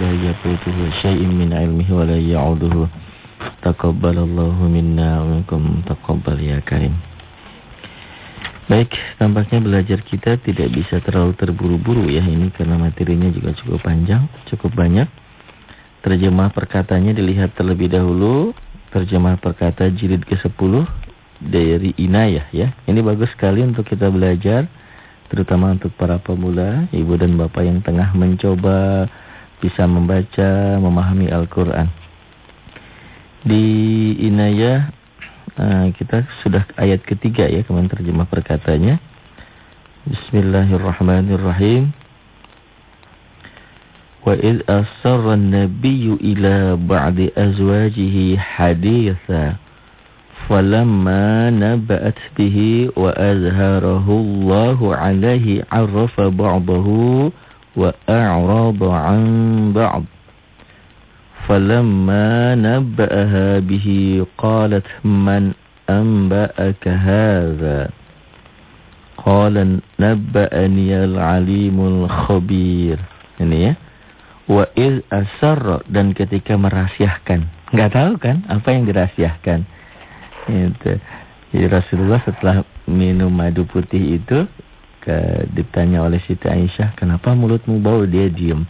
فلا يفوته شيء من علمه ولا يعوده تقبل الله منا ومنكم تقبل يا كريم Baik, tampaknya belajar kita tidak bisa terlalu terburu-buru ya ini karena materinya juga cukup panjang, cukup banyak. Terjemah perkatanya dilihat terlebih dahulu. Terjemah perkata jilid ke-10 dari Inayah ya. Ini bagus sekali untuk kita belajar terutama untuk para pemula, ibu dan bapak yang tengah mencoba bisa membaca, memahami Al-Qur'an. Di Inayah Nah, kita sudah ayat ketiga ya, kemarin terjemah perkatanya. Bismillahirrahmanirrahim. Wa id asarra an-nabiyyu ila ba'di azwajihi haditha falamma naba'at bihi wa azharahu Allahu 'alaihi 'arafa ba'dahu wa a'rada 'an ba'd. فلما نبأها به قالت من أنبأك هذا قال نبأني العليم الخبير ini ya wa iz asar dan ketika merahasiakan nggak tahu kan apa yang dirahasiakan itu jadi Rasulullah setelah minum madu putih itu ke, ditanya oleh Siti Aisyah kenapa mulutmu bau dia diem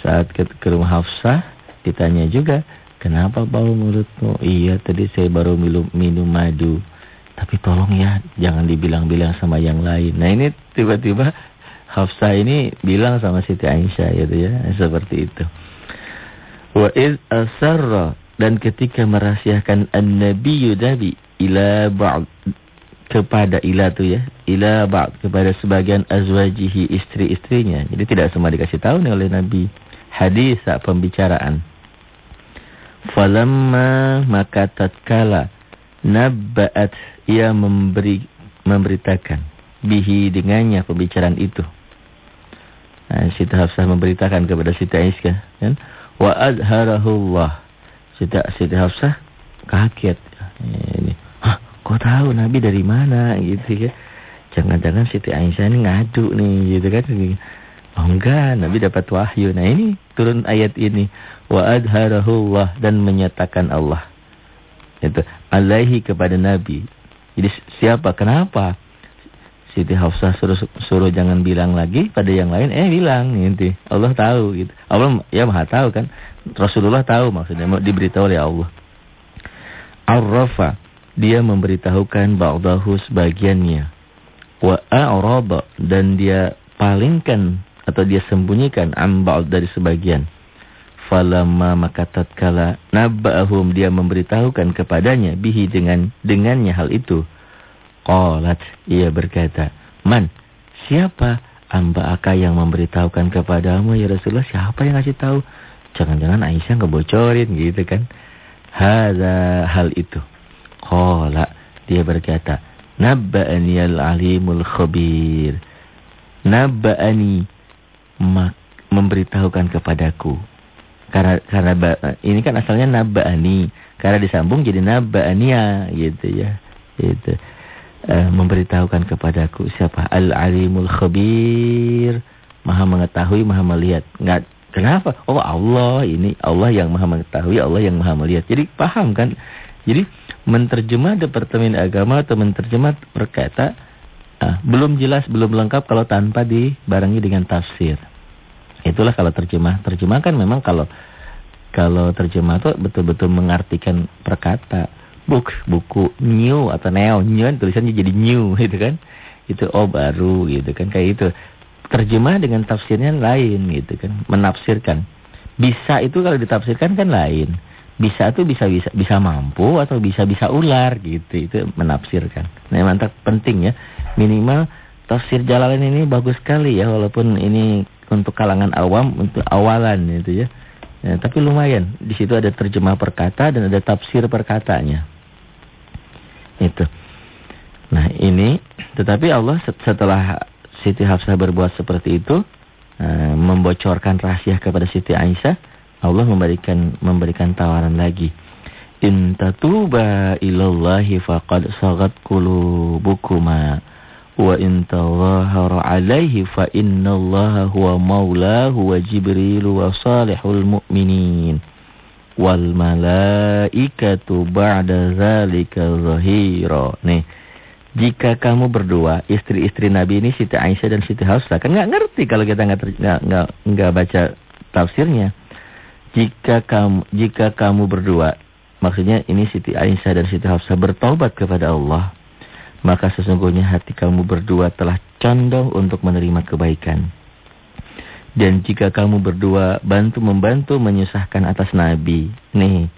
saat ke, ke rumah Hafsah Ditanya juga, kenapa bau mulutmu? Iya, tadi saya baru minum, minum madu. Tapi tolong ya, jangan dibilang-bilang sama yang lain. Nah ini tiba-tiba Hafsah ini bilang sama Siti Aisyah gitu ya, seperti itu. Wa iz asarra dan ketika merahasiakan an-nabiyyu nabi ila ba'd kepada ila tu ya, ila ba'd kepada sebagian azwajihi istri-istrinya. Jadi tidak semua dikasih tahu nih oleh Nabi. Hadis pembicaraan. Falamma maka tatkala nabba'at ia memberi memberitakan bihi dengannya pembicaraan itu. Nah, Siti Hafsah memberitakan kepada Siti Aisyah kan wa azharahullah. Siti Siti Hafsah kaget. Ini, "Hah, kau tahu Nabi dari mana?" gitu ya. Jangan-jangan Siti Aisyah ini ngadu nih gitu kan. Oh enggak, Nabi dapat wahyu. Nah ini turun ayat ini. Wa adharahullah dan menyatakan Allah. Itu alaihi kepada Nabi. Jadi siapa? Kenapa? Siti Hafsah suruh, suruh jangan bilang lagi pada yang lain. Eh bilang gitu. Allah tahu gitu. Allah ya maha tahu kan. Rasulullah tahu maksudnya. Diberitahu oleh Allah. Arrafa. Dia memberitahukan ba'dahu sebagiannya. Wa a'raba. Dan dia palingkan atau dia sembunyikan ambal dari sebagian. Falamma maka tatkala nabba'ahum dia memberitahukan kepadanya bihi dengan dengannya hal itu. Qalat ia berkata, "Man, siapa amba aka yang memberitahukan kepadamu ya Rasulullah? Siapa yang ngasih tahu?" Jangan-jangan Aisyah ngebocorin gitu kan. Hadza hal itu. Qala dia berkata, "Nabba'ani al-alimul khabir." Nabba'ani memberitahukan kepadaku. Karena karena ini kan asalnya nabani, karena disambung jadi nabania gitu ya. Itu e, memberitahukan kepadaku siapa Al-Alimul Khabir, Maha mengetahui, Maha melihat. Enggak kenapa? Oh Allah ini Allah yang Maha mengetahui, Allah yang Maha melihat. Jadi paham kan? Jadi menterjemah Departemen Agama atau menterjemah berkata ah, belum jelas, belum lengkap kalau tanpa dibarengi dengan tafsir. Itulah kalau terjemah. Terjemah kan memang kalau kalau terjemah itu betul-betul mengartikan perkata. Book, buku new atau neo, new tulisannya jadi new gitu kan. Itu oh baru gitu kan kayak itu. Terjemah dengan tafsirnya lain gitu kan, menafsirkan. Bisa itu kalau ditafsirkan kan lain. Bisa itu bisa bisa bisa mampu atau bisa bisa ular gitu. Itu menafsirkan. Nah, mantap penting ya. Minimal tafsir Jalalain ini bagus sekali ya walaupun ini untuk kalangan awam untuk awalan itu ya. ya tapi lumayan di situ ada terjemah perkata dan ada tafsir perkatanya. Itu. Nah, ini tetapi Allah setelah Siti Hafsah berbuat seperti itu uh, membocorkan rahasia kepada Siti Aisyah, Allah memberikan memberikan tawaran lagi. In tatuba ilallahi faqad sagat qulubukuma Wa in tawahara alaihi fa innallaha huwa maulahu wa Jibril wa salihul mu'minin. Wal malaikatu ba'da zalika zahira. Nih. Jika kamu berdua, istri-istri Nabi ini Siti Aisyah dan Siti Hafsah, kan nggak ngerti kalau kita nggak nggak nggak baca tafsirnya. Jika kamu jika kamu berdua, maksudnya ini Siti Aisyah dan Siti Hafsah bertobat kepada Allah, maka sesungguhnya hati kamu berdua telah condong untuk menerima kebaikan. Dan jika kamu berdua bantu-membantu menyusahkan atas Nabi. Nih,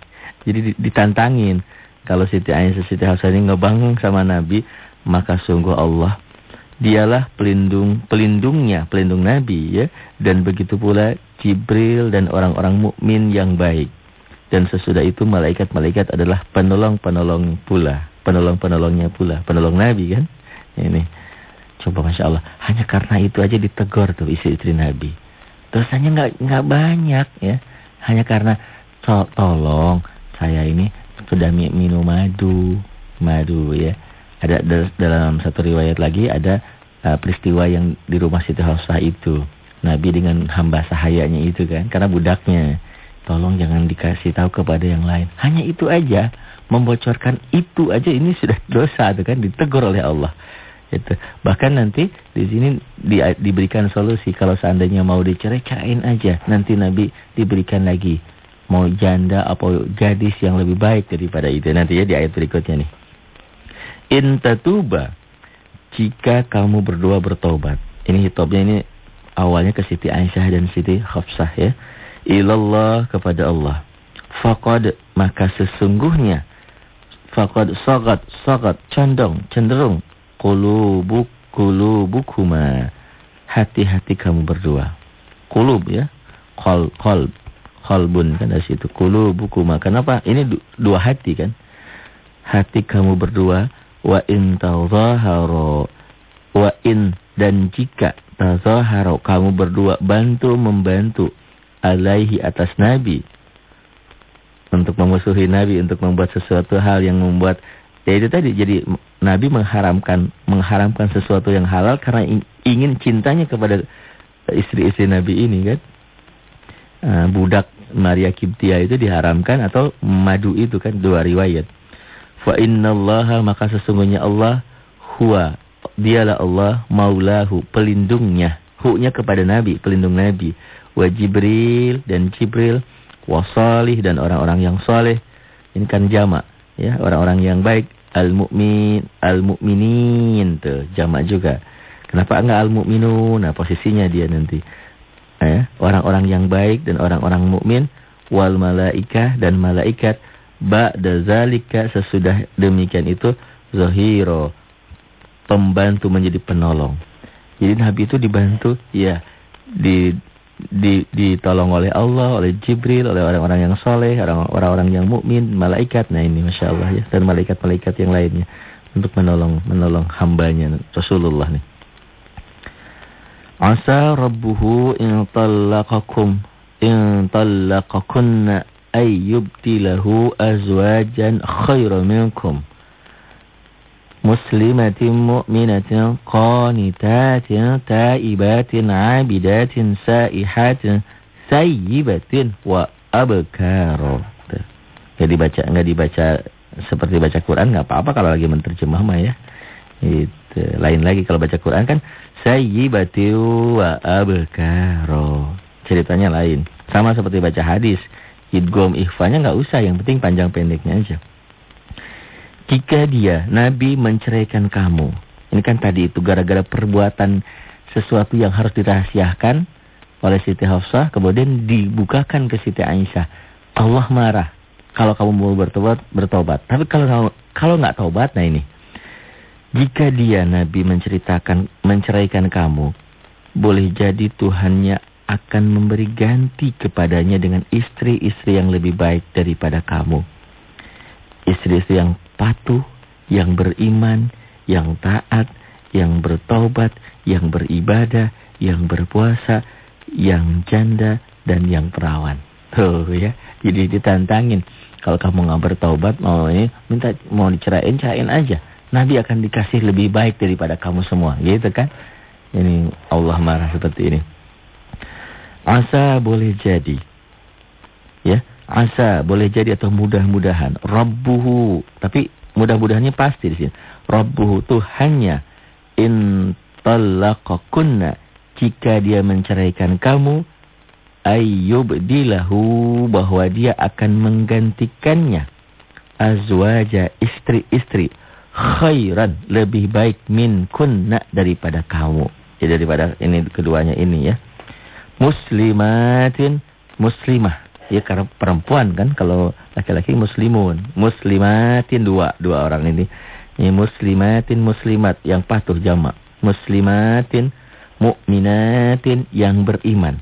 jadi ditantangin. Kalau Siti Aisyah, Siti Hafsah ini ngebangun sama Nabi, maka sungguh Allah dialah pelindung pelindungnya, pelindung Nabi ya. Dan begitu pula Jibril dan orang-orang mukmin yang baik. Dan sesudah itu malaikat-malaikat adalah penolong-penolong pula penolong-penolongnya pula, penolong Nabi kan. Ini. Coba Masya Allah, hanya karena itu aja ditegur tuh istri-istri Nabi. Terus hanya nggak nggak banyak ya. Hanya karena to tolong saya ini sudah minum madu, madu ya. Ada dalam satu riwayat lagi ada uh, peristiwa yang di rumah Siti Hafsah itu. Nabi dengan hamba sahayanya itu kan, karena budaknya. Tolong jangan dikasih tahu kepada yang lain. Hanya itu aja membocorkan itu aja ini sudah dosa tuh kan ditegur oleh Allah. Itu. Bahkan nanti di sini di, diberikan solusi kalau seandainya mau dicerai aja. Nanti Nabi diberikan lagi mau janda apa gadis yang lebih baik daripada itu. Nanti ya di ayat berikutnya nih. In tatuba jika kamu berdua bertobat. Ini hitobnya ini awalnya ke Siti Aisyah dan Siti Hafsah ya. Ilallah kepada Allah. Faqad maka sesungguhnya Fakad sagat sagat condong cenderung kulubuk kulubukuma hati-hati kamu berdua. Kulub ya. Kol kol kolbun kan dari situ. Kulubukuma kenapa? Ini dua hati kan? Hati kamu berdua wa in tazahara wa in dan jika tazahara kamu berdua bantu membantu alaihi atas nabi untuk memusuhi Nabi, untuk membuat sesuatu hal yang membuat ya itu tadi jadi Nabi mengharamkan mengharamkan sesuatu yang halal karena ingin cintanya kepada istri-istri Nabi ini kan. Uh, budak Maria Kiptia itu diharamkan atau madu itu kan dua riwayat. Fa innallaha maka sesungguhnya Allah huwa dialah Allah maulahu pelindungnya. Hu-nya kepada Nabi, pelindung Nabi. Wa Jibril dan Jibril wasalih dan orang-orang yang soleh. Ini kan jamak ya, orang-orang yang baik. Al-mu'min, al-mu'minin tuh jamak juga. Kenapa enggak al-mu'minun? Nah, posisinya dia nanti. Eh, orang-orang yang baik dan orang-orang mukmin wal malaikah dan malaikat ba'da zalika sesudah demikian itu zahiro pembantu menjadi penolong. Jadi Nabi itu dibantu ya di di, ditolong oleh Allah, oleh Jibril, oleh orang-orang yang soleh, orang-orang yang mukmin, malaikat. Nah ini masya Allah ya dan malaikat-malaikat yang lainnya untuk menolong menolong hambanya Rasulullah nih. Asa rabbuhu in talaqakum in talaqakunna ay yubtilahu azwajan khairan minkum muslimatin mu'minatin qanitatin taibatin abidatin saihatin sayyibatin wa abkaro. Enggak dibaca enggak dibaca seperti baca Quran enggak apa-apa kalau lagi menerjemah mah ya. Itu lain lagi kalau baca Quran kan sayyibatin wa abkaro. Ceritanya lain. Sama seperti baca hadis. Idgom ikhfanya enggak usah, yang penting panjang pendeknya aja. Jika dia, Nabi menceraikan kamu. Ini kan tadi itu gara-gara perbuatan sesuatu yang harus dirahasiakan oleh Siti Hafsah. Kemudian dibukakan ke Siti Aisyah. Allah marah kalau kamu mau bertobat, bertobat. Tapi kalau kalau nggak tobat, nah ini. Jika dia, Nabi menceritakan, menceraikan kamu. Boleh jadi Tuhannya akan memberi ganti kepadanya dengan istri-istri yang lebih baik daripada kamu. Istri-istri yang patuh, yang beriman, yang taat, yang bertobat, yang beribadah, yang berpuasa, yang janda, dan yang perawan. Tuh ya, jadi ditantangin. Kalau kamu nggak bertobat, mau ini minta mau dicerain, cerain aja. Nabi akan dikasih lebih baik daripada kamu semua. Gitu kan? Ini Allah marah seperti ini. Asa boleh jadi. Asa boleh jadi atau mudah-mudahan. Rabbuhu, tapi mudah-mudahannya pasti di sini. Rabbuhu Tuhannya. In talaqakunna. Jika dia menceraikan kamu ayyubdilahu bahwa dia akan menggantikannya. Azwaja istri-istri. Khairan lebih baik min kunna daripada kamu. Jadi daripada ini keduanya ini ya. Muslimatin muslimah ya karena perempuan kan kalau laki-laki muslimun. Muslimatin dua dua orang ini. Ini muslimatin muslimat yang patuh jamak. Muslimatin mukminatin yang beriman.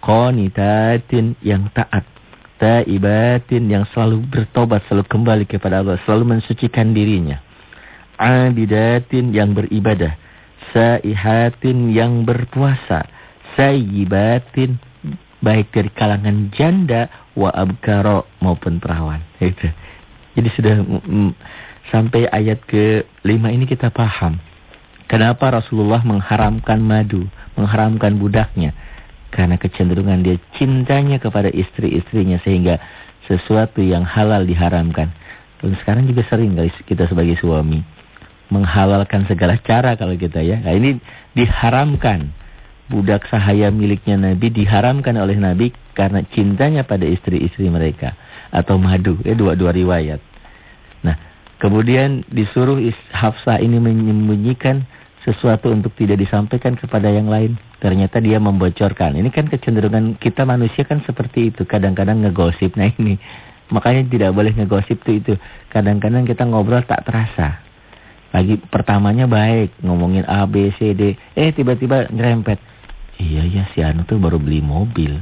Qanitatin yang taat. Taibatin yang selalu bertobat selalu kembali kepada Allah selalu mensucikan dirinya. Abidatin yang beribadah. Saihatin yang berpuasa. Sayyibatin baik dari kalangan janda wa abkara maupun perawan. Itu. Jadi sudah sampai ayat ke-5 ini kita paham. Kenapa Rasulullah mengharamkan madu mengharamkan budaknya? Karena kecenderungan dia cintanya kepada istri-istrinya sehingga sesuatu yang halal diharamkan. Dan sekarang juga sering kita sebagai suami menghalalkan segala cara kalau kita ya. Nah, ini diharamkan budak sahaya miliknya Nabi diharamkan oleh Nabi karena cintanya pada istri-istri mereka atau madu ya dua-dua riwayat. Nah, kemudian disuruh Hafsah ini menyembunyikan sesuatu untuk tidak disampaikan kepada yang lain. Ternyata dia membocorkan. Ini kan kecenderungan kita manusia kan seperti itu. Kadang-kadang ngegosip. Nah ini. Makanya tidak boleh ngegosip itu itu. Kadang-kadang kita ngobrol tak terasa. Lagi pertamanya baik. Ngomongin A, B, C, D. Eh tiba-tiba ngerempet. Iya ya si Anu tuh baru beli mobil.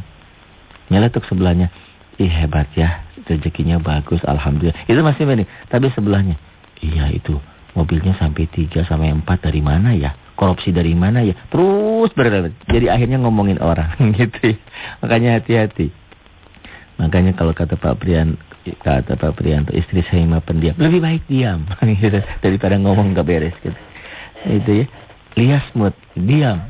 Nyeletuk sebelahnya. Ih hebat ya. Rezekinya bagus. Alhamdulillah. Itu masih ini. Tapi sebelahnya. Iya itu. Mobilnya sampai 3 sampai 4 dari mana ya? Korupsi dari mana ya? Terus berdebat. Jadi akhirnya ngomongin orang. gitu ya. Makanya hati-hati. Makanya kalau kata Pak Prian, kata Pak Prianto, istri saya mah pendiam. Lebih baik diam. gitu. Daripada ngomong gak beres gitu. Itu ya liasmut, diam.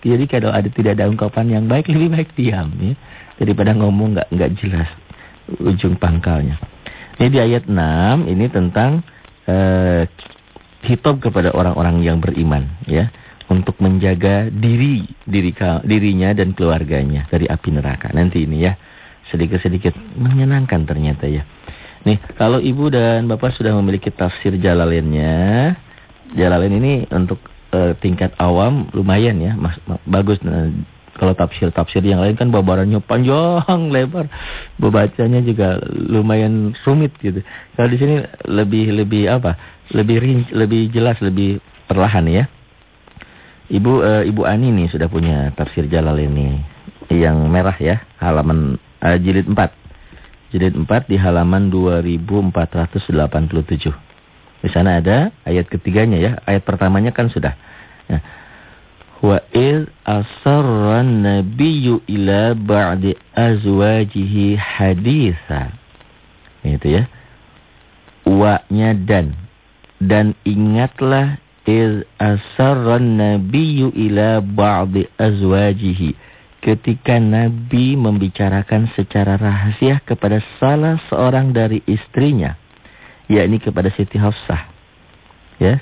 Jadi kalau ada tidak ada ungkapan yang baik lebih baik diam ya. Daripada ngomong nggak nggak jelas ujung pangkalnya. Ini di ayat 6 ini tentang uh, hitop kepada orang-orang yang beriman ya untuk menjaga diri diri dirinya dan keluarganya dari api neraka. Nanti ini ya sedikit-sedikit menyenangkan ternyata ya. Nih, kalau ibu dan bapak sudah memiliki tafsir Jalalainnya, Jalalain ini untuk uh, tingkat awam lumayan ya, mas, bagus. Nah, kalau tafsir-tafsir yang lain kan babarannya panjang, lebar. Membacanya juga lumayan rumit gitu. Kalau di sini lebih lebih apa? Lebih rinci, lebih jelas, lebih perlahan ya. Ibu uh, Ibu Ani nih sudah punya tafsir Jalal ini yang merah ya, halaman uh, jilid 4. Jilid 4 di halaman 2487. Di sana ada ayat ketiganya ya. Ayat pertamanya kan sudah. Ya. Wa iz asarran nabiyyu ila ba'di azwajihi haditha. Itu ya. Wa-nya dan. Dan ingatlah iz asarran nabiyyu ila ba'di azwajihi. Ketika Nabi membicarakan secara rahasia kepada salah seorang dari istrinya yakni kepada Siti Hafsah. Ya.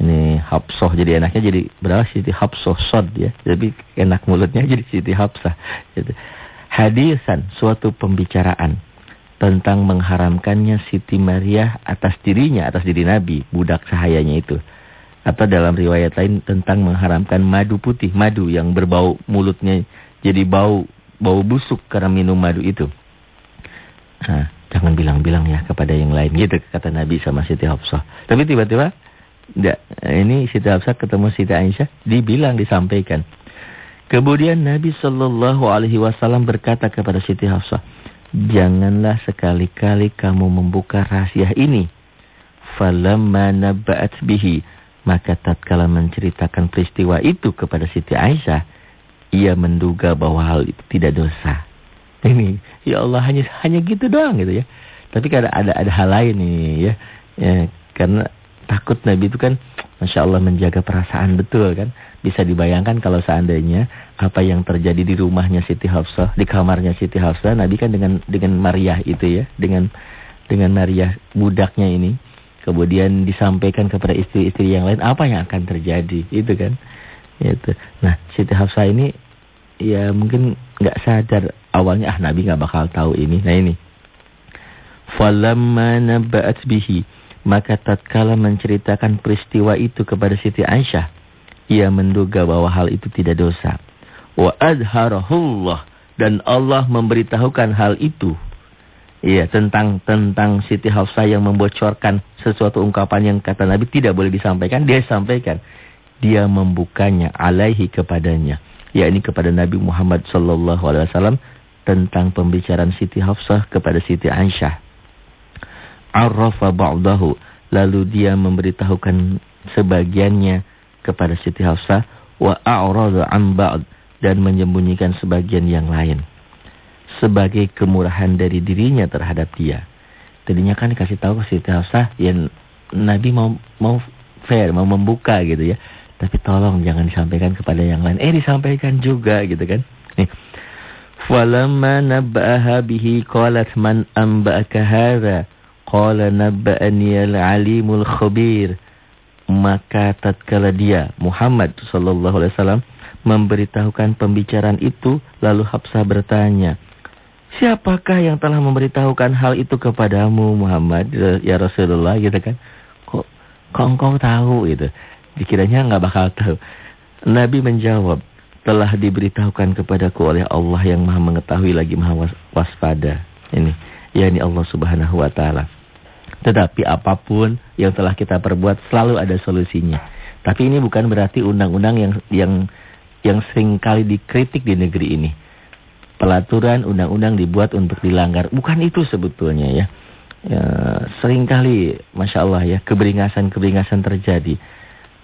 Ini Hafsah jadi enaknya jadi berapa Siti Hafsah sod ya. Jadi enak mulutnya jadi Siti Hafsah. Gitu. Hadisan suatu pembicaraan tentang mengharamkannya Siti Maria atas dirinya, atas diri Nabi, budak sahayanya itu. Atau dalam riwayat lain tentang mengharamkan madu putih, madu yang berbau mulutnya jadi bau bau busuk karena minum madu itu. Nah, Jangan bilang-bilang ya kepada yang lain. Gitu kata Nabi sama Siti Hafsah. Tapi tiba-tiba, enggak, ini Siti Hafsah ketemu Siti Aisyah, dibilang, disampaikan. Kemudian Nabi Shallallahu Alaihi Wasallam berkata kepada Siti Hafsah, janganlah sekali-kali kamu membuka rahasia ini. Falamma nabaat bihi. Maka tatkala menceritakan peristiwa itu kepada Siti Aisyah, ia menduga bahwa hal itu tidak dosa. Ini, ya Allah hanya hanya gitu doang gitu ya. Tapi kan ada ada hal lain nih ya. ya karena takut Nabi itu kan Masya Allah menjaga perasaan betul kan. Bisa dibayangkan kalau seandainya apa yang terjadi di rumahnya Siti Hafsah, di kamarnya Siti Hafsah, Nabi kan dengan dengan Maria itu ya, dengan dengan Maria budaknya ini. Kemudian disampaikan kepada istri-istri yang lain apa yang akan terjadi, itu kan. Itu. Nah, Siti Hafsah ini ya mungkin nggak sadar awalnya ah Nabi nggak bakal tahu ini. Nah ini. Falamma nabba'at bihi maka tatkala menceritakan peristiwa itu kepada Siti Aisyah, ia menduga bahwa hal itu tidak dosa. Wa adharahullah dan Allah memberitahukan hal itu. Iya, tentang tentang Siti Hafsah yang membocorkan sesuatu ungkapan yang kata Nabi tidak boleh disampaikan, dia sampaikan. Dia membukanya alaihi kepadanya, yakni kepada Nabi Muhammad wasallam tentang pembicaraan Siti Hafsah kepada Siti Aisyah arrafa ba'dahu lalu dia memberitahukan sebagiannya kepada Siti Hafsah wa a'rada an ba'd dan menyembunyikan sebagian yang lain sebagai kemurahan dari dirinya terhadap dia. Tadinya kan dikasih tahu ke Siti Hafsah yang Nabi mau mau fair, mau membuka gitu ya. Tapi tolong jangan disampaikan kepada yang lain. Eh disampaikan juga gitu kan. Nih. Falamma nabba'aha bihi qalat man amba'aka hadha Qala nabba'ani al-alimul khabir. Maka tatkala dia Muhammad sallallahu alaihi wasallam memberitahukan pembicaraan itu, lalu Habsah bertanya, "Siapakah yang telah memberitahukan hal itu kepadamu Muhammad ya Rasulullah?" gitu kan. Kok kok engkau tahu itu? Dikiranya enggak bakal tahu. Nabi menjawab, "Telah diberitahukan kepadaku oleh Allah yang Maha mengetahui lagi Maha waspada." Ini yakni Allah Subhanahu wa taala. Tetapi apa pun yang telah kita perbuat selalu ada solusinya. Tapi ini bukan berarti undang-undang yang yang yang sering kali dikritik di negeri ini. Pelaturan undang-undang dibuat untuk dilanggar. Bukan itu sebetulnya ya. ya kali, Masya Allah ya, keberingasan-keberingasan terjadi.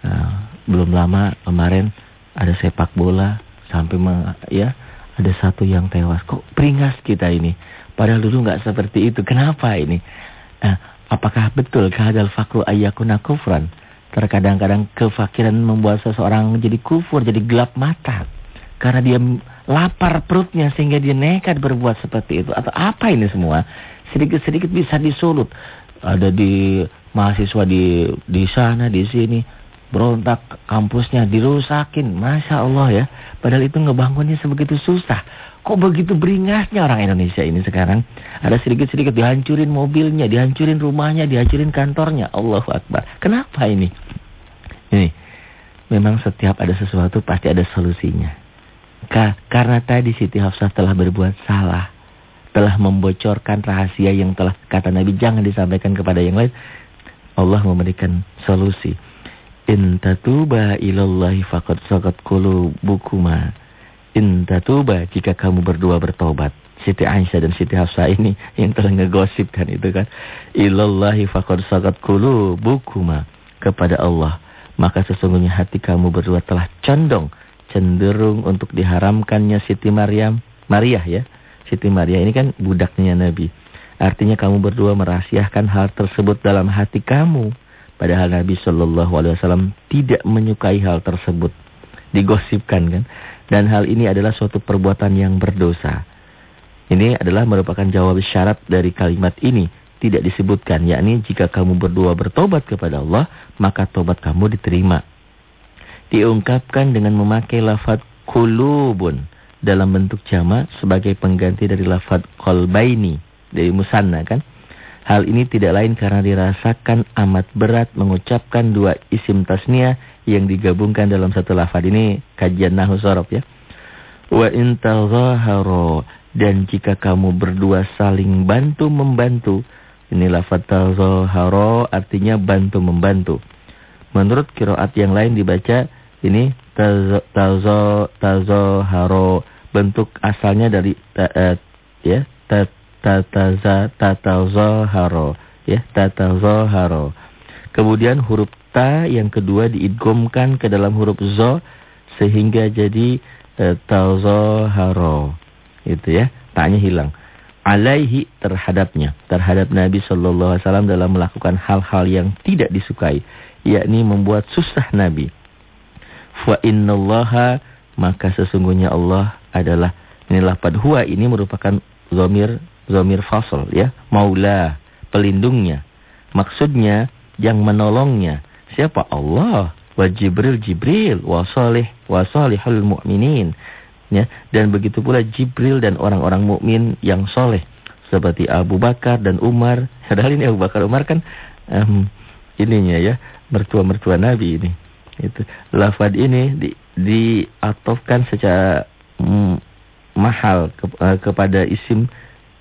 Uh, belum lama kemarin ada sepak bola sampai ya ada satu yang tewas. Kok beringas kita ini? Padahal dulu nggak seperti itu. Kenapa ini? Nah, Apakah betul kehadal fakru ayyakuna kufran? Terkadang-kadang kefakiran membuat seseorang jadi kufur, jadi gelap mata. Karena dia lapar perutnya sehingga dia nekat berbuat seperti itu. Atau apa ini semua? Sedikit-sedikit bisa disulut. Ada di mahasiswa di di sana, di sini. Berontak kampusnya dirusakin. Masya Allah ya. Padahal itu ngebangunnya sebegitu susah. Kok begitu beringasnya orang Indonesia ini sekarang? Ada sedikit-sedikit dihancurin mobilnya, dihancurin rumahnya, dihancurin kantornya. Allahu Akbar. Kenapa ini? Ini, memang setiap ada sesuatu pasti ada solusinya. Ka karena tadi Siti Hafsah telah berbuat salah. Telah membocorkan rahasia yang telah kata Nabi jangan disampaikan kepada yang lain. Allah memberikan solusi. In tatuba ilallahi faqad saqat qulubukuma Intatuba jika kamu berdua bertobat. Siti Aisyah dan Siti Hafsah ini yang telah ngegosip kan itu kan. Ilallahi faqad sagat bukuma kepada Allah. Maka sesungguhnya hati kamu berdua telah condong cenderung untuk diharamkannya Siti Maryam, Maria ya. Siti Maria ini kan budaknya Nabi. Artinya kamu berdua merahasiakan hal tersebut dalam hati kamu. Padahal Nabi Shallallahu Alaihi Wasallam tidak menyukai hal tersebut. Digosipkan kan. Dan hal ini adalah suatu perbuatan yang berdosa. Ini adalah merupakan jawab syarat dari kalimat ini. Tidak disebutkan, yakni jika kamu berdua bertobat kepada Allah, maka tobat kamu diterima. Diungkapkan dengan memakai lafad kulubun dalam bentuk jama sebagai pengganti dari lafad kolbaini dari musanna kan. Hal ini tidak lain karena dirasakan amat berat mengucapkan dua isim tasnia yang digabungkan dalam satu lafad ini kajian nahu sorof ya. Wa intazaharo dan jika kamu berdua saling bantu membantu. Ini lafad tazaharo artinya bantu membantu. Menurut kiroat yang lain dibaca ini tazaharo bentuk asalnya dari ta, uh, ya tataza tatazaharo ya tatazaharo. Kemudian huruf ta yang kedua diidgomkan ke dalam huruf zo sehingga jadi e, tazaharo. Itu ya, taknya hilang. alaihi terhadapnya, terhadap Nabi sallallahu alaihi wasallam dalam melakukan hal-hal yang tidak disukai, yakni membuat susah Nabi. Fa innallaha maka sesungguhnya Allah adalah ini lafaz huwa ini merupakan zamir zamir fasal ya, maula, pelindungnya. Maksudnya yang menolongnya. Siapa? Allah. Wa Jibril Jibril. Wa salih wa salihul mu'minin. Ya. Dan begitu pula Jibril dan orang-orang mukmin yang soleh seperti Abu Bakar dan Umar. Padahal ini Abu Bakar Umar kan um, ininya ya. Mertua-mertua Nabi ini. Itu. Lafad ini di, diatofkan secara um, mahal ke, uh, kepada isim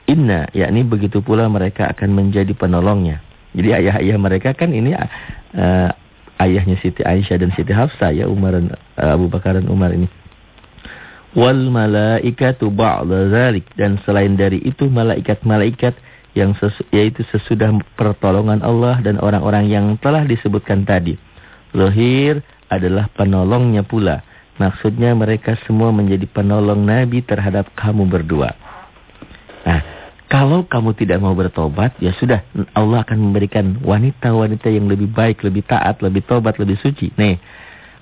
inna yakni begitu pula mereka akan menjadi penolongnya jadi ayah-ayah mereka kan ini uh, ayahnya Siti Aisyah dan Siti Hafsah ya Umar dan uh, Abu Bakar dan Umar ini wal malaikatu ba'da zalik dan selain dari itu malaikat-malaikat yang sesu, yaitu sesudah pertolongan Allah dan orang-orang yang telah disebutkan tadi. Zahir adalah penolongnya pula. Maksudnya mereka semua menjadi penolong Nabi terhadap kamu berdua. Nah, kalau kamu tidak mau bertobat, ya sudah Allah akan memberikan wanita-wanita yang lebih baik, lebih taat, lebih tobat, lebih suci. Nih,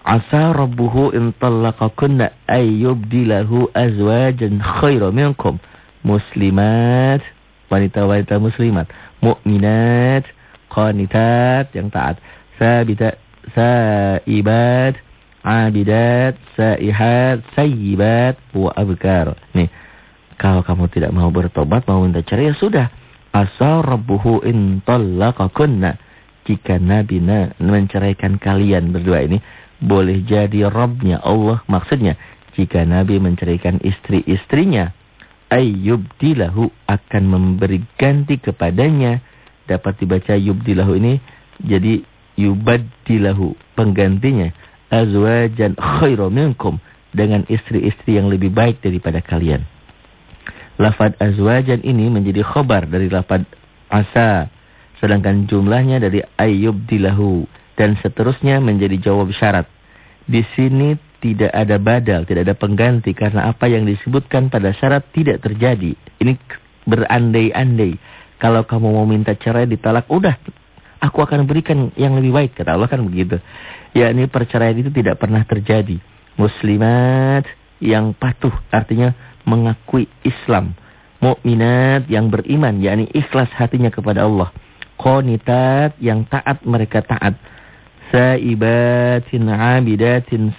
Asa rabbuhu in talaqakunna ayyubdilahu azwajan khairan minkum. Muslimat, wanita-wanita muslimat, mukminat, qanitat yang taat, sabitat, saibat, abidat, saihat, sayyibat wa abkar. Nih, kalau kamu tidak mau bertobat, mau minta cerai ya sudah. Asa rabbuhu in talaqakunna. Jika Nabi menceraikan kalian berdua ini, boleh jadi Robnya Allah. Maksudnya, jika Nabi menceraikan istri-istrinya, ayyubdilahu akan memberi ganti kepadanya. Dapat dibaca yubdilahu ini jadi yubaddilahu penggantinya. Azwajan khairu minkum dengan istri-istri yang lebih baik daripada kalian. Lafad azwajan ini menjadi khobar dari lafad asa. Sedangkan jumlahnya dari ayyubdilahu dan seterusnya menjadi jawab syarat. Di sini tidak ada badal, tidak ada pengganti karena apa yang disebutkan pada syarat tidak terjadi. Ini berandai-andai. Kalau kamu mau minta cerai ditalak, udah aku akan berikan yang lebih baik kata Allah kan begitu. Ya ini perceraian itu tidak pernah terjadi. Muslimat yang patuh artinya mengakui Islam. Mukminat yang beriman yakni ikhlas hatinya kepada Allah. Qanitat yang taat mereka taat. Saibatin abidatin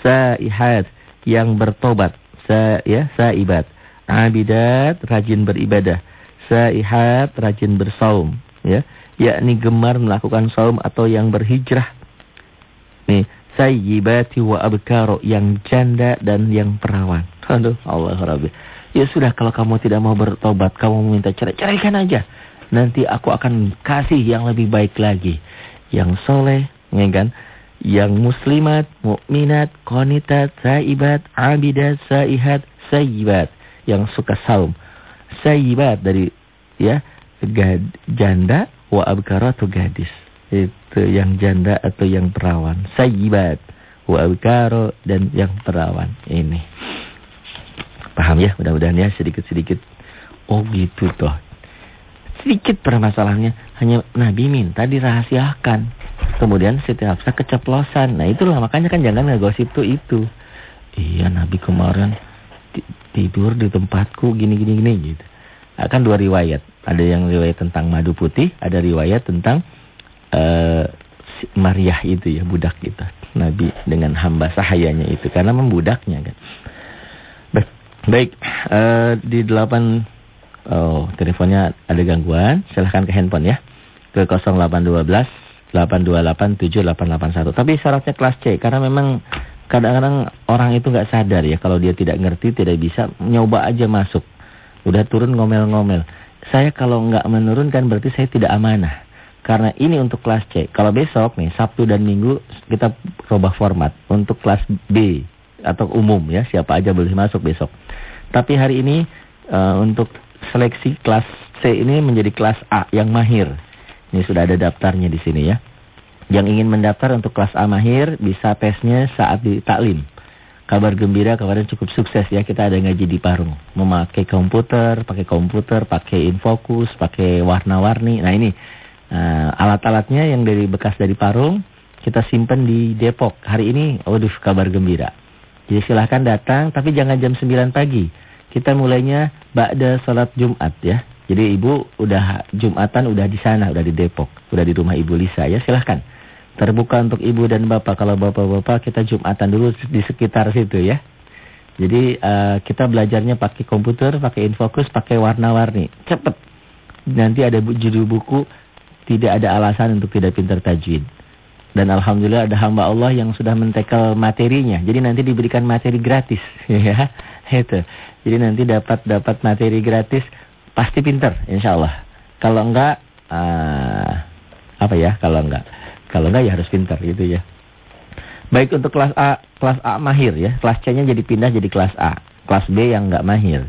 saihat yang bertobat. Sa ya saibat. Abidat rajin beribadah. Saihat rajin bersaum ya. Yakni gemar melakukan saum atau yang berhijrah. Nih sayyibati wa abkaro yang janda dan yang perawan aduh Allah Rabbi ya sudah kalau kamu tidak mau bertobat kamu minta cerai ceraikan aja nanti aku akan kasih yang lebih baik lagi yang soleh, ya kan? Yang muslimat, mukminat, qanitat, saibat, abidat, saihat, sayyibat. Yang suka saum. Sayyibat dari ya gad, janda wa abkaratu gadis. Itu yang janda atau yang perawan. Sayyibat wa abkaro dan yang perawan. Ini. Paham ya? Mudah-mudahan ya sedikit-sedikit. Oh gitu toh. Sedikit permasalahannya, hanya Nabi minta dirahasiakan. Kemudian Siti Hafsah keceplosan. Nah itulah makanya kan jangan ngegosip tuh itu. Iya Nabi kemarin tidur di tempatku gini-gini gini gitu. Akan dua riwayat. Ada yang riwayat tentang madu putih, ada riwayat tentang uh, Maryah itu ya, budak itu. Nabi dengan hamba sahayanya itu karena membudaknya kan. Baik, baik uh, di delapan Oh, teleponnya ada gangguan. Silahkan ke handphone ya. Ke 0812 828 7881. Tapi syaratnya kelas C karena memang kadang-kadang orang itu nggak sadar ya kalau dia tidak ngerti, tidak bisa nyoba aja masuk. Udah turun ngomel-ngomel. Saya kalau nggak menurunkan berarti saya tidak amanah. Karena ini untuk kelas C. Kalau besok nih Sabtu dan Minggu kita rubah format untuk kelas B atau umum ya, siapa aja boleh masuk besok. Tapi hari ini uh, untuk seleksi kelas C ini menjadi kelas A yang mahir. Ini sudah ada daftarnya di sini ya. Yang ingin mendaftar untuk kelas A mahir bisa tesnya saat di taklim. kabar gembira kemarin cukup sukses ya kita ada ngaji di Parung. Memakai komputer, pakai komputer, pakai infokus, pakai warna-warni. Nah ini uh, alat-alatnya yang dari bekas dari Parung kita simpan di Depok. Hari ini, waduh kabar gembira. Jadi silahkan datang, tapi jangan jam 9 pagi. Kita mulainya ba'da salat Jumat ya. Jadi ibu udah Jumatan udah di sana, udah di Depok. Udah di rumah ibu Lisa ya, silahkan. Terbuka untuk ibu dan bapak. Kalau bapak-bapak kita Jumatan dulu di sekitar situ ya. Jadi uh, kita belajarnya pakai komputer, pakai infokus, pakai warna-warni. Cepet. Nanti ada judul buku, tidak ada alasan untuk tidak pintar tajwid. Dan Alhamdulillah ada hamba Allah yang sudah mentekel materinya. Jadi nanti diberikan materi gratis. ya itu. Jadi nanti dapat dapat materi gratis, pasti pintar insya Allah. Kalau enggak, uh, apa ya kalau enggak? Kalau enggak ya harus pintar gitu ya. Baik untuk kelas A, kelas A mahir ya. Kelas C-nya jadi pindah jadi kelas A. Kelas B yang enggak mahir.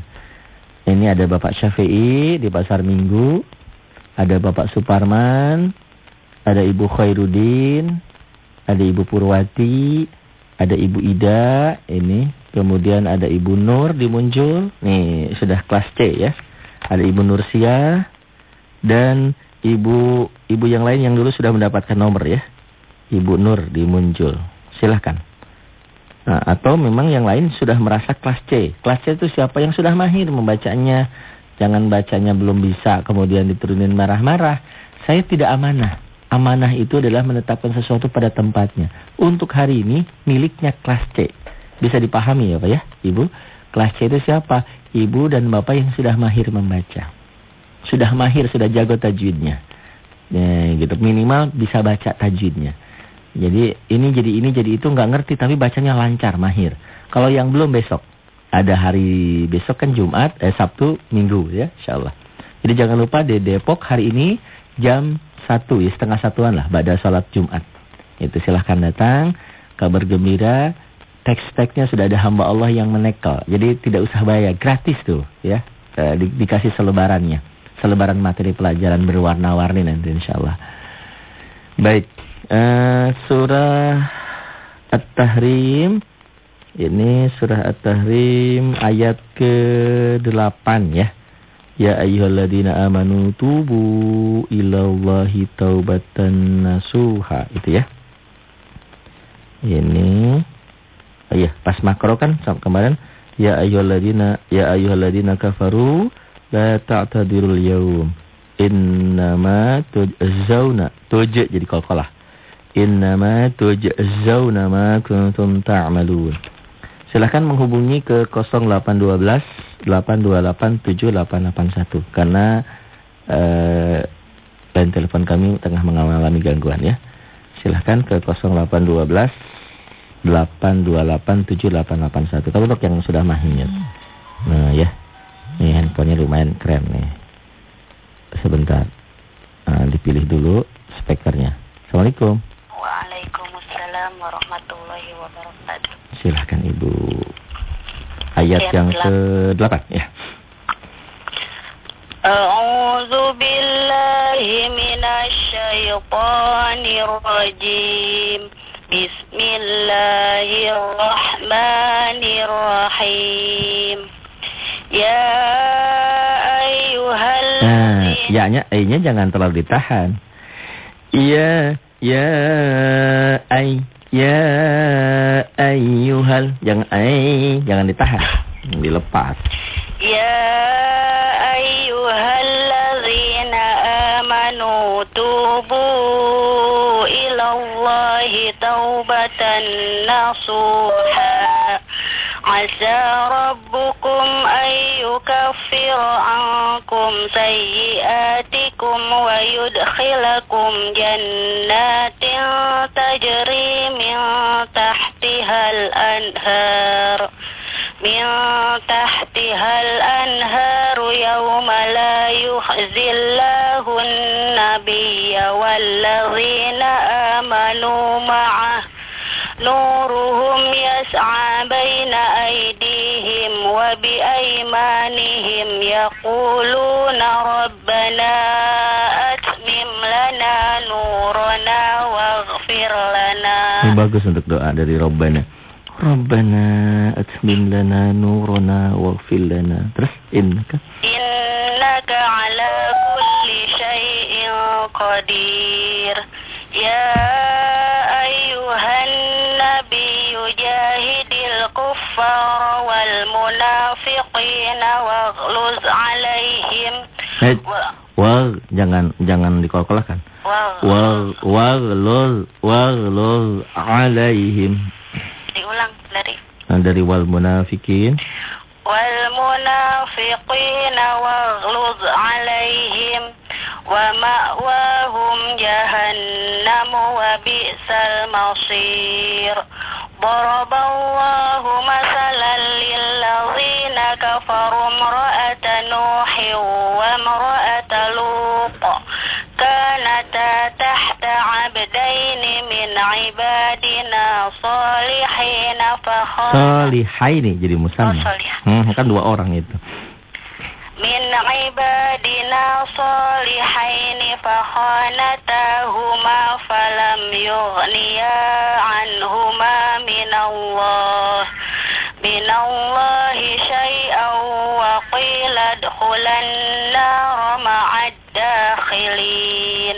Ini ada Bapak Syafi'i di Pasar Minggu. Ada Bapak Suparman. Ada Ibu Khairuddin. Ada Ibu Purwati. Ada Ibu Ida. Ini. Kemudian ada Ibu Nur di Muncul. Nih sudah kelas C ya. Ada Ibu Nursia. Dan ibu ibu yang lain yang dulu sudah mendapatkan nomor ya. Ibu Nur di Muncul. Silahkan. Nah, atau memang yang lain sudah merasa kelas C. Kelas C itu siapa yang sudah mahir membacanya. Jangan bacanya belum bisa kemudian diturunin marah-marah. Saya tidak amanah. Amanah itu adalah menetapkan sesuatu pada tempatnya. Untuk hari ini miliknya kelas C. Bisa dipahami ya Pak ya Ibu? Kelas C itu siapa? Ibu dan Bapak yang sudah mahir membaca sudah mahir, sudah jago tajwidnya. Ya, gitu. Minimal bisa baca tajwidnya. Jadi ini jadi ini jadi itu nggak ngerti tapi bacanya lancar, mahir. Kalau yang belum besok. Ada hari besok kan Jumat, eh Sabtu, Minggu ya, insyaallah. Jadi jangan lupa di Depok hari ini jam satu ya, setengah satuan lah, pada salat Jumat. Itu silahkan datang, kabar gembira, teks-teksnya sudah ada hamba Allah yang menekel. Jadi tidak usah bayar, gratis tuh ya, e, di, dikasih selebarannya selebaran materi pelajaran berwarna-warni nanti insyaallah. Baik, uh, surah At-Tahrim ini surah At-Tahrim ayat ke-8 ya. Ya ayyuhalladzina amanu tubu ilallahi taubatan nasuha itu ya. Ini oh iya, pas makro kan kemarin ya ayyuhalladzina ya ayyuhalladzina kafaru La ta'tadirul yawm. Innama tujzauna. Tuj jadi qalqalah. Innama tujzauna ma kuntum ta'malun. Silahkan menghubungi ke 0812 828 7881 karena eh, telepon kami tengah mengalami gangguan ya. Silahkan ke 0812 828 7881. Kalau untuk yang sudah mahir. Nah ya. Ini handphonenya lumayan keren nih. Sebentar. Nah, dipilih dulu speakernya. Assalamualaikum. Waalaikumsalam warahmatullahi. Silahkan Ibu. Ayat yang ke-8 ya. A'udzu billahi minasy syaithanir rajim. Bismillahirrahmanirrahim. Ya ayyuhal Nah, ya-nya e-nya jangan terlalu ditahan. Ya, ya ay ya ayyuhal jangan ay jangan ditahan, dilepas. Ya ayyuhalladzina amanu tubu ilallahi taubatan nasuha. عسى ربكم أن يكفر عنكم سيئاتكم ويدخلكم جنات تجري من تحتها الأنهار من تحتها الأنهار يوم لا يخزي الله النبي والذين آمنوا معه. نورهم يسعى بين أيديهم وبأيمانهم يقولون ربنا أتمم لنا نورنا Ini bagus untuk doa dari Robbana. Rabbana atmim lana nurana waghfir lana. Terus innaka innaka ala kulli syai'in qadir. Ya ayyuhan nabiyyu jahidil kuffara wal munafiqina waghluz alaihim. Hey, wah, jangan jangan dikolkolkan. Wah, waghluz waghluz alaihim. Diulang dari nah, dari wal munafikin. Wal munafiqin waghluz alaihim wa ma'wahum jahannam wa bi'sal masir. Daraballahu masalan lillazina kafaru imra'ata nuhin wa imra'ata lut kanata tahta 'abdaini min 'ibadina salihin fakhan Salihaini jadi musanna. Oh. Hmm, kan dua orang itu. من عبادنا صالحين فخانتاهما فلم يغنيا عنهما من الله. من الله شيئا وقيل ادخلا النار مع الداخلين.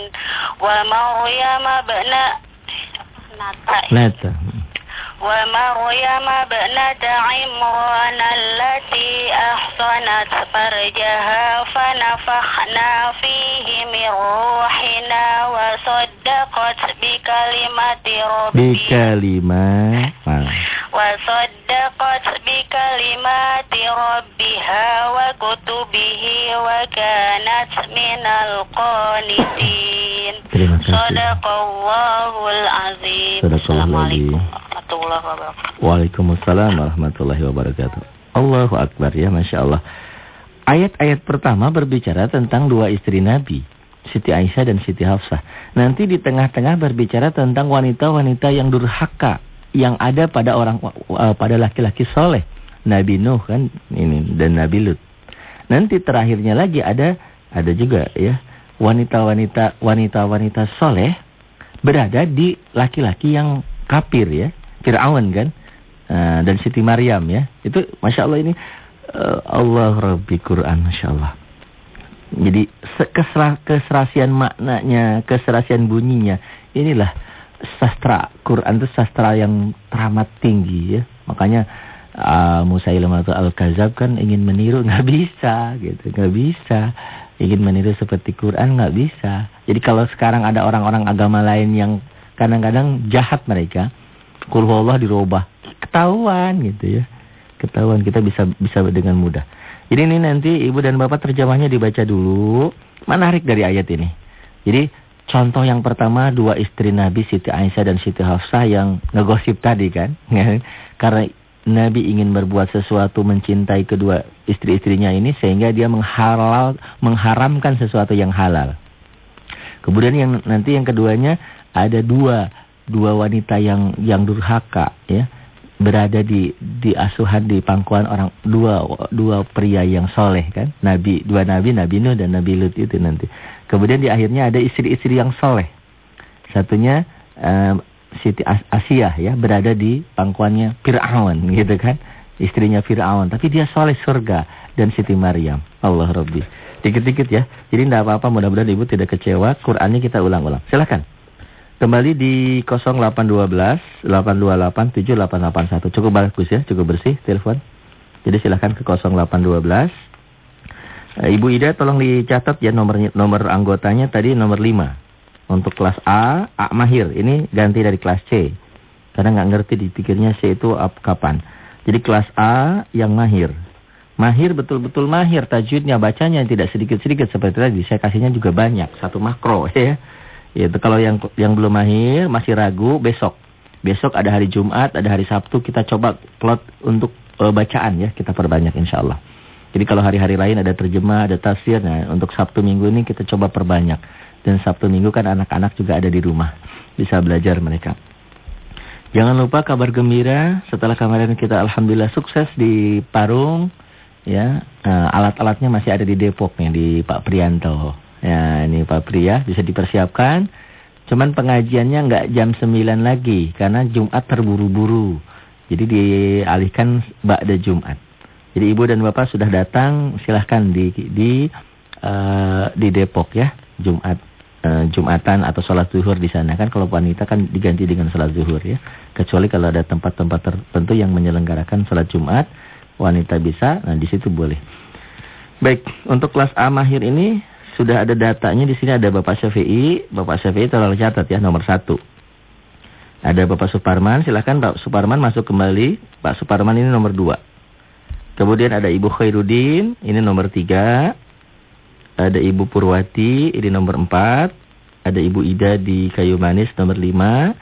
ومريم ابن Nata. ومريم ابنة عمران التي أحصنت فرجها فنفخنا فيه من روحنا وصدقت بكلمة ربها Bikalimah. Nah. وصدقت بكلمات ربها وكتبه وكانت من القانتين Sadaqallahul azim. Assalamualaikum warahmatullahi wabarakatuh. Waalaikumsalam warahmatullahi wabarakatuh. Allahu Akbar ya Masya Allah. Ayat-ayat pertama berbicara tentang dua istri Nabi. Siti Aisyah dan Siti Hafsah. Nanti di tengah-tengah berbicara tentang wanita-wanita yang durhaka. Yang ada pada orang uh, pada laki-laki soleh. Nabi Nuh kan ini dan Nabi Lut. Nanti terakhirnya lagi ada ada juga ya wanita-wanita wanita-wanita soleh berada di laki-laki yang kafir ya. Fir'aun kan. Uh, dan Siti Maryam ya. Itu Masya Allah ini uh, Allah Rabbi Quran Masya Allah. Jadi kesera, keserasian maknanya, keserasian bunyinya. Inilah sastra Quran itu sastra yang teramat tinggi ya. Makanya uh, Musailamah Al-Kazab kan ingin meniru nggak bisa gitu, nggak bisa. Ingin meniru seperti Quran nggak bisa. Jadi kalau sekarang ada orang-orang agama lain yang kadang-kadang jahat mereka, kulhu Allah dirubah, ketahuan gitu ya. Ketahuan kita bisa bisa dengan mudah. Jadi ini nanti ibu dan bapak terjemahnya dibaca dulu. Menarik dari ayat ini. Jadi contoh yang pertama dua istri Nabi Siti Aisyah dan Siti Hafsah yang ngegosip tadi kan. Karena Nabi ingin berbuat sesuatu mencintai kedua istri-istrinya ini sehingga dia menghalal, mengharamkan sesuatu yang halal. Kemudian yang nanti yang keduanya ada dua dua wanita yang yang durhaka ya. Berada di di asuhan di pangkuan orang dua dua pria yang soleh kan. Nabi dua nabi nabi Nuh dan nabi Lut itu nanti. Kemudian di akhirnya ada istri-istri yang soleh. Satunya uh, Siti As Asia ya berada di pangkuannya Fir'aun gitu kan istrinya Fir'aun tapi dia soleh surga dan Siti Maryam Allah Rabbi dikit-dikit ya jadi tidak apa-apa mudah-mudahan ibu tidak kecewa Qurannya kita ulang-ulang silakan Kembali di 0812 828 7881. Cukup bagus ya, cukup bersih telepon. Jadi silahkan ke 0812. Ibu Ida tolong dicatat ya nomor nomor anggotanya tadi nomor 5. Untuk kelas A, A mahir. Ini ganti dari kelas C. Karena nggak ngerti dipikirnya C itu up, kapan. Jadi kelas A yang mahir. Mahir betul-betul mahir tajwidnya bacanya tidak sedikit-sedikit seperti tadi. Saya kasihnya juga banyak, satu makro ya. Itu kalau yang yang belum mahir masih ragu besok Besok ada hari Jumat, ada hari Sabtu, kita coba plot untuk uh, bacaan ya, kita perbanyak insya Allah. Jadi kalau hari-hari lain ada terjemah, ada tafsir, nah untuk Sabtu Minggu ini kita coba perbanyak. Dan Sabtu Minggu kan anak-anak juga ada di rumah, bisa belajar mereka. Jangan lupa kabar gembira, setelah kemarin kita Alhamdulillah sukses di Parung, ya uh, alat-alatnya masih ada di Depok nih, di Pak Prianto. Ya, ini Pak Pria bisa dipersiapkan. Cuman pengajiannya nggak jam 9 lagi karena Jumat terburu-buru. Jadi dialihkan Ba'da Jumat. Jadi Ibu dan Bapak sudah datang, silahkan di di uh, di Depok ya, Jumat uh, Jumatan atau sholat zuhur di sana kan kalau wanita kan diganti dengan sholat zuhur ya. Kecuali kalau ada tempat-tempat tertentu yang menyelenggarakan sholat Jumat, wanita bisa, nah di situ boleh. Baik, untuk kelas A mahir ini sudah ada datanya di sini ada Bapak Syafi'i. Bapak Syafi'i tolong catat ya nomor satu. Ada Bapak Suparman, silahkan Pak Suparman masuk kembali. Pak Suparman ini nomor dua. Kemudian ada Ibu Khairuddin, ini nomor tiga. Ada Ibu Purwati, ini nomor empat. Ada Ibu Ida di Kayu Manis, nomor lima.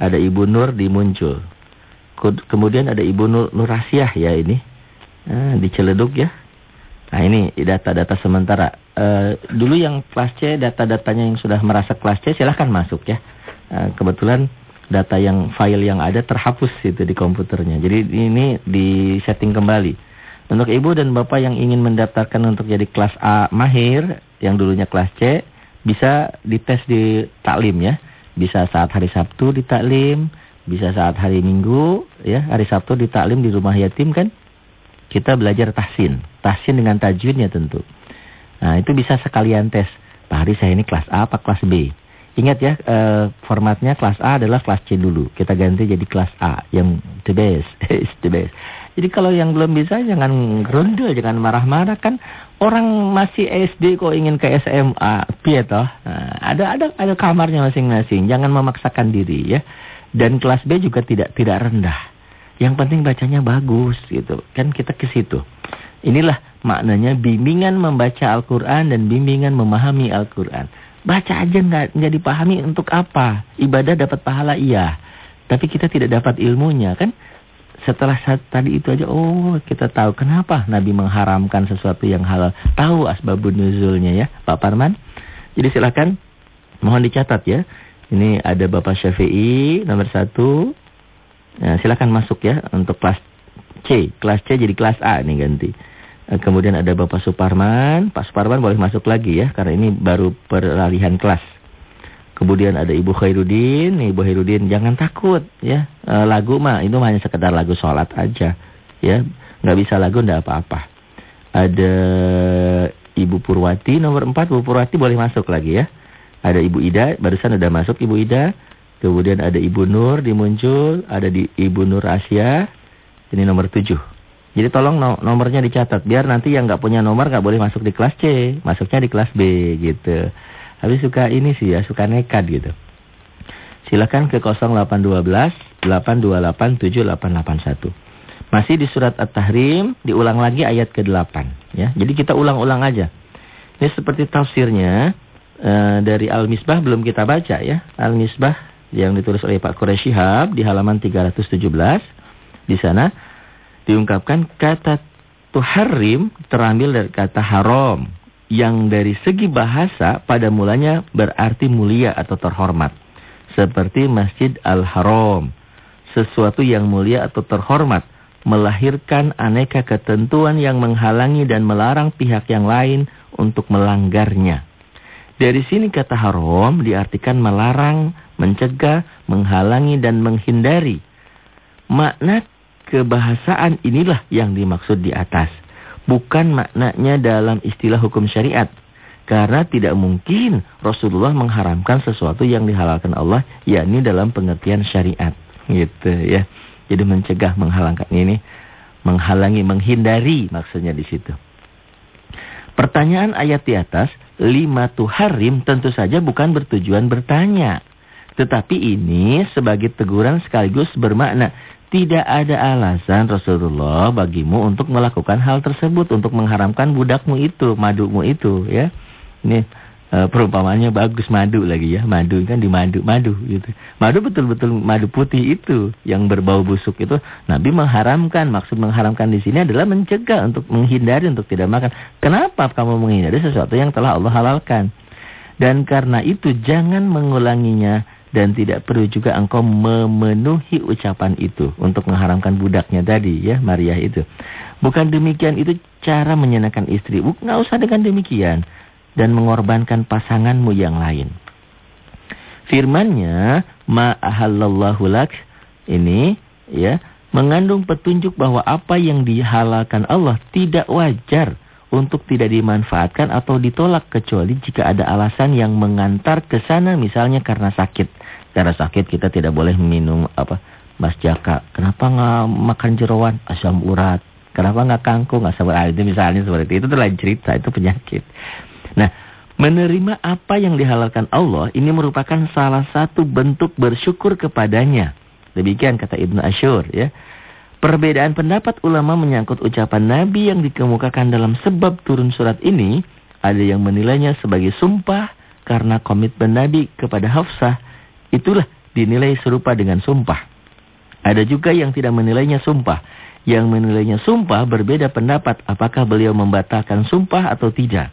Ada Ibu Nur di Muncul. Kemudian ada Ibu Nur, Nur Asyah ya ini. Nah, di Celeduk ya. Nah ini data-data sementara. Uh, dulu yang kelas C, data-datanya yang sudah merasa kelas C silahkan masuk ya. Uh, kebetulan data yang file yang ada terhapus itu di komputernya. Jadi ini di setting kembali. Untuk ibu dan bapak yang ingin mendaftarkan untuk jadi kelas A mahir, yang dulunya kelas C, bisa dites di taklim ya. Bisa saat hari Sabtu di taklim, bisa saat hari Minggu ya. Hari Sabtu di taklim di rumah yatim kan kita belajar tahsin. Tahsin dengan tajwidnya tentu. Nah, itu bisa sekalian tes. Pak Hari saya ini kelas A apa kelas B? Ingat ya, e, formatnya kelas A adalah kelas C dulu. Kita ganti jadi kelas A, yang the best. the best. Jadi kalau yang belum bisa jangan gerundel, jangan marah-marah kan. Orang masih SD kok ingin ke SMA, piye toh? Nah, ada ada ada kamarnya masing-masing. Jangan memaksakan diri ya. Dan kelas B juga tidak tidak rendah. Yang penting bacanya bagus gitu. Kan kita ke situ. Inilah maknanya bimbingan membaca Al-Quran dan bimbingan memahami Al-Quran. Baca aja nggak nggak dipahami untuk apa. Ibadah dapat pahala iya. Tapi kita tidak dapat ilmunya kan. Setelah tadi itu aja, oh kita tahu kenapa Nabi mengharamkan sesuatu yang halal. Tahu asbabun nuzulnya ya Pak Parman. Jadi silakan mohon dicatat ya. Ini ada Bapak Syafi'i nomor satu. Nah, silakan masuk ya untuk kelas C. Kelas C jadi kelas A nih ganti. Eh, kemudian ada Bapak Suparman. Pak Suparman boleh masuk lagi ya karena ini baru peralihan kelas. Kemudian ada Ibu Khairuddin. Ibu Khairuddin jangan takut ya. E, lagu mah itu hanya sekedar lagu sholat aja. Ya, nggak bisa lagu ndak apa-apa. Ada Ibu Purwati nomor 4. Ibu Purwati boleh masuk lagi ya. Ada Ibu Ida, barusan udah masuk Ibu Ida. Kemudian ada Ibu Nur dimuncul, ada di Ibu Nur Asia. Ini nomor 7. Jadi tolong no, nomornya dicatat biar nanti yang nggak punya nomor nggak boleh masuk di kelas C, masuknya di kelas B gitu. Habis suka ini sih ya, suka nekat gitu. Silakan ke 0812 828 7881. Masih di surat At-Tahrim, diulang lagi ayat ke-8 ya. Jadi kita ulang-ulang aja. Ini seperti tafsirnya uh, dari Al-Misbah belum kita baca ya. Al-Misbah yang ditulis oleh Pak Quraisy Shihab di halaman 317. Di sana diungkapkan kata tuharrim terambil dari kata haram yang dari segi bahasa pada mulanya berarti mulia atau terhormat. Seperti Masjid Al-Haram, sesuatu yang mulia atau terhormat, melahirkan aneka ketentuan yang menghalangi dan melarang pihak yang lain untuk melanggarnya. Dari sini kata haram diartikan melarang, mencegah, menghalangi dan menghindari. Makna kebahasaan inilah yang dimaksud di atas. Bukan maknanya dalam istilah hukum syariat. Karena tidak mungkin Rasulullah mengharamkan sesuatu yang dihalalkan Allah, yakni dalam pengertian syariat. Gitu ya. Jadi mencegah, menghalangkan ini. Menghalangi, menghindari maksudnya di situ. Pertanyaan ayat di atas, lima tuharim tentu saja bukan bertujuan bertanya. Tetapi ini sebagai teguran sekaligus bermakna tidak ada alasan Rasulullah bagimu untuk melakukan hal tersebut untuk mengharamkan budakmu itu, madumu itu ya. Ini uh, perumpamannya bagus madu lagi ya. Madu kan di madu, madu gitu. Madu betul-betul madu putih itu yang berbau busuk itu Nabi mengharamkan. Maksud mengharamkan di sini adalah mencegah untuk menghindari untuk tidak makan. Kenapa kamu menghindari sesuatu yang telah Allah halalkan? Dan karena itu jangan mengulanginya dan tidak perlu juga engkau memenuhi ucapan itu untuk mengharamkan budaknya tadi ya Maria itu. Bukan demikian itu cara menyenangkan istri. Bukan usah dengan demikian dan mengorbankan pasanganmu yang lain. Firmannya ma ahallallahu lak ini ya mengandung petunjuk bahwa apa yang dihalalkan Allah tidak wajar untuk tidak dimanfaatkan atau ditolak kecuali jika ada alasan yang mengantar ke sana misalnya karena sakit. Karena sakit kita tidak boleh minum apa Mas Jaka. Kenapa nggak makan jeroan asam urat? Kenapa nggak kangkung asam urat? Ah, itu misalnya seperti itu. Itu lain cerita, itu penyakit. Nah, menerima apa yang dihalalkan Allah ini merupakan salah satu bentuk bersyukur kepadanya. Demikian kata Ibnu Ashur ya. Perbedaan pendapat ulama menyangkut ucapan Nabi yang dikemukakan dalam sebab turun surat ini. Ada yang menilainya sebagai sumpah karena komitmen Nabi kepada Hafsah. Itulah dinilai serupa dengan sumpah. Ada juga yang tidak menilainya sumpah. Yang menilainya sumpah berbeda pendapat apakah beliau membatalkan sumpah atau tidak.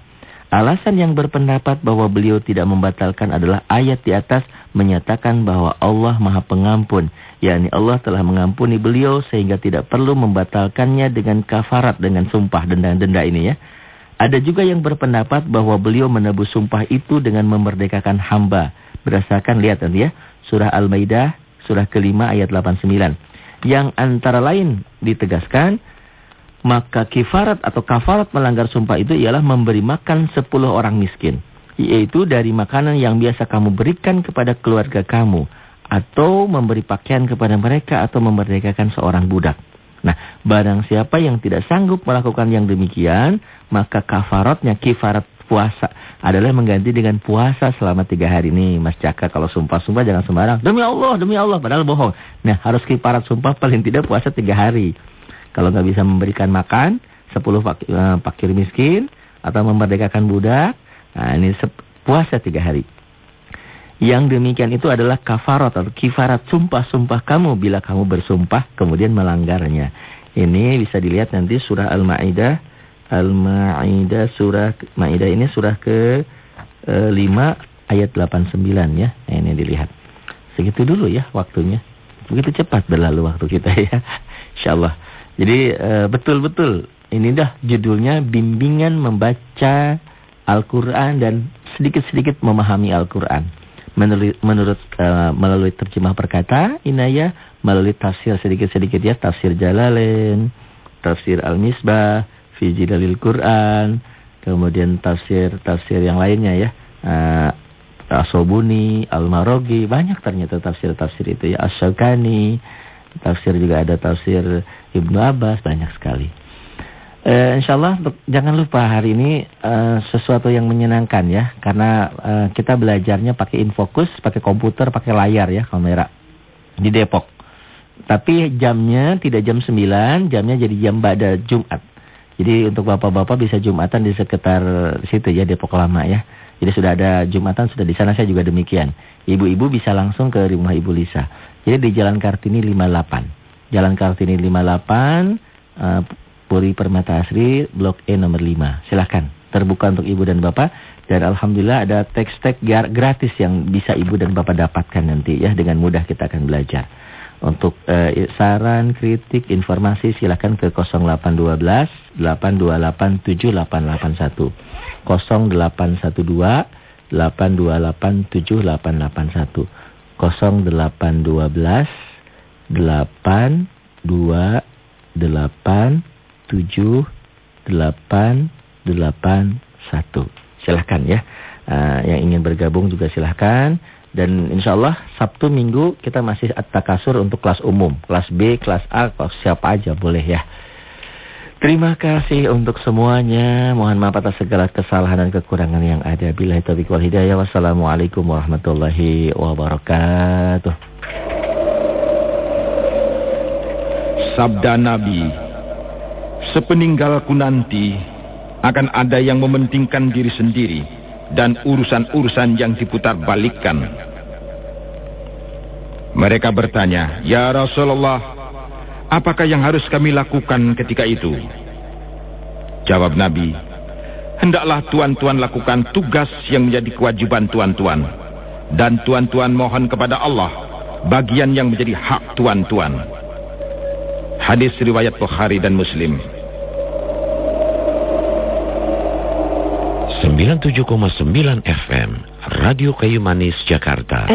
Alasan yang berpendapat bahwa beliau tidak membatalkan adalah ayat di atas menyatakan bahwa Allah maha pengampun yakni Allah telah mengampuni beliau sehingga tidak perlu membatalkannya dengan kafarat dengan sumpah denda-denda ini ya. Ada juga yang berpendapat bahwa beliau menebus sumpah itu dengan memerdekakan hamba. Berdasarkan lihat nanti ya, surah Al-Maidah surah kelima ayat 89. Yang antara lain ditegaskan maka kifarat atau kafarat melanggar sumpah itu ialah memberi makan 10 orang miskin. Yaitu dari makanan yang biasa kamu berikan kepada keluarga kamu atau memberi pakaian kepada mereka atau memerdekakan seorang budak. Nah, barang siapa yang tidak sanggup melakukan yang demikian, maka kafaratnya kifarat puasa adalah mengganti dengan puasa selama tiga hari ini. Mas Caka kalau sumpah-sumpah jangan sembarang. Demi Allah, demi Allah, padahal bohong. Nah, harus kifarat sumpah paling tidak puasa tiga hari. Kalau nggak bisa memberikan makan, sepuluh eh, fakir miskin, atau memerdekakan budak, nah ini puasa tiga hari. Yang demikian itu adalah kafarat atau kifarat sumpah-sumpah kamu bila kamu bersumpah kemudian melanggarnya. Ini bisa dilihat nanti surah Al-Maidah. Al-Maidah surah Maidah ini surah ke e, 5 ayat 89 ya. Nah, ini dilihat. Segitu dulu ya waktunya. Begitu cepat berlalu waktu kita ya. Insyaallah. Jadi e, betul-betul ini dah judulnya bimbingan membaca Al-Qur'an dan sedikit-sedikit memahami Al-Qur'an menurut, menurut uh, melalui terjemah perkata inaya melalui tafsir sedikit-sedikit ya tafsir Jalalain, tafsir Al-Misbah, fi Jidalil Quran, kemudian tafsir-tafsir yang lainnya ya. Uh, Asobuni, Al-Marogi, banyak ternyata tafsir-tafsir itu ya. Asyakani, tafsir juga ada tafsir Ibnu Abbas, banyak sekali. Uh, insya Allah jangan lupa hari ini uh, sesuatu yang menyenangkan ya. Karena uh, kita belajarnya pakai infokus, pakai komputer, pakai layar ya, kamera. Di Depok. Tapi jamnya tidak jam 9, jamnya jadi jam pada Jumat. Jadi untuk bapak-bapak bisa Jumatan di sekitar situ ya, Depok Lama ya. Jadi sudah ada Jumatan, sudah di sana saya juga demikian. Ibu-ibu bisa langsung ke rumah Ibu Lisa. Jadi di Jalan Kartini 58. Jalan Kartini 58, uh, Puri Permata Asri, Blok E nomor 5. Silahkan, terbuka untuk Ibu dan Bapak. Dan Alhamdulillah ada teks-teks gratis yang bisa Ibu dan Bapak dapatkan nanti ya. Dengan mudah kita akan belajar. Untuk uh, saran, kritik, informasi silahkan ke 0812 828 7881. 0812 828 7881. 0812 828 tujuh delapan delapan satu. Silahkan ya. Uh, yang ingin bergabung juga silahkan. Dan insya Allah Sabtu Minggu kita masih at-takasur untuk kelas umum. Kelas B, kelas A, kelas siapa aja boleh ya. Terima kasih untuk semuanya. Mohon maaf atas segala kesalahan dan kekurangan yang ada. Bila taufiq wal hidayah. Wassalamualaikum warahmatullahi wabarakatuh. Sabda Nabi Sepeninggalku nanti akan ada yang mementingkan diri sendiri dan urusan-urusan yang diputar balikkan. Mereka bertanya, Ya Rasulullah, apakah yang harus kami lakukan ketika itu? Jawab Nabi, hendaklah tuan-tuan lakukan tugas yang menjadi kewajiban tuan-tuan. Dan tuan-tuan mohon kepada Allah, bagian yang menjadi hak tuan-tuan. Hadis riwayat Bukhari dan Muslim. 97,9 FM Radio Kayu Manis Jakarta.